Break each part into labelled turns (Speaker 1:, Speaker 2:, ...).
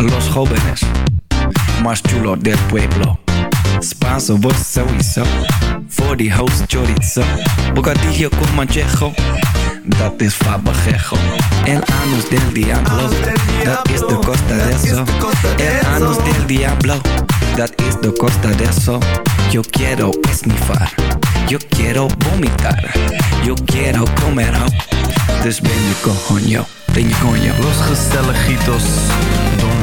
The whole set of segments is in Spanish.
Speaker 1: Los jóvenes más chulos del pueblo. Spanso, vos sowieso. Voor die host chorizo. Bocadillo con manchejo. Dat is fabajejo. El anus del diablo. Dat is de costa de eso. El anus del diablo. Dat is de costa de eso. Yo quiero esnifar. Yo quiero vomitar. Yo quiero comer. Dus ben je coño. Ben je coño.
Speaker 2: Los gezelligitos,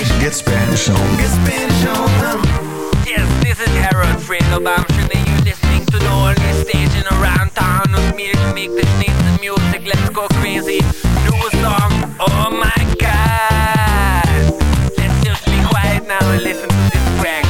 Speaker 1: Get Spanish.
Speaker 3: On.
Speaker 1: Get Spanish on.
Speaker 4: Yes, this is Harold Fredo Bamshin and you're listening to the only station around town with me to make the sneeze of music. Let's go crazy. New song. Oh my god. Let's just be quiet now and listen to this track.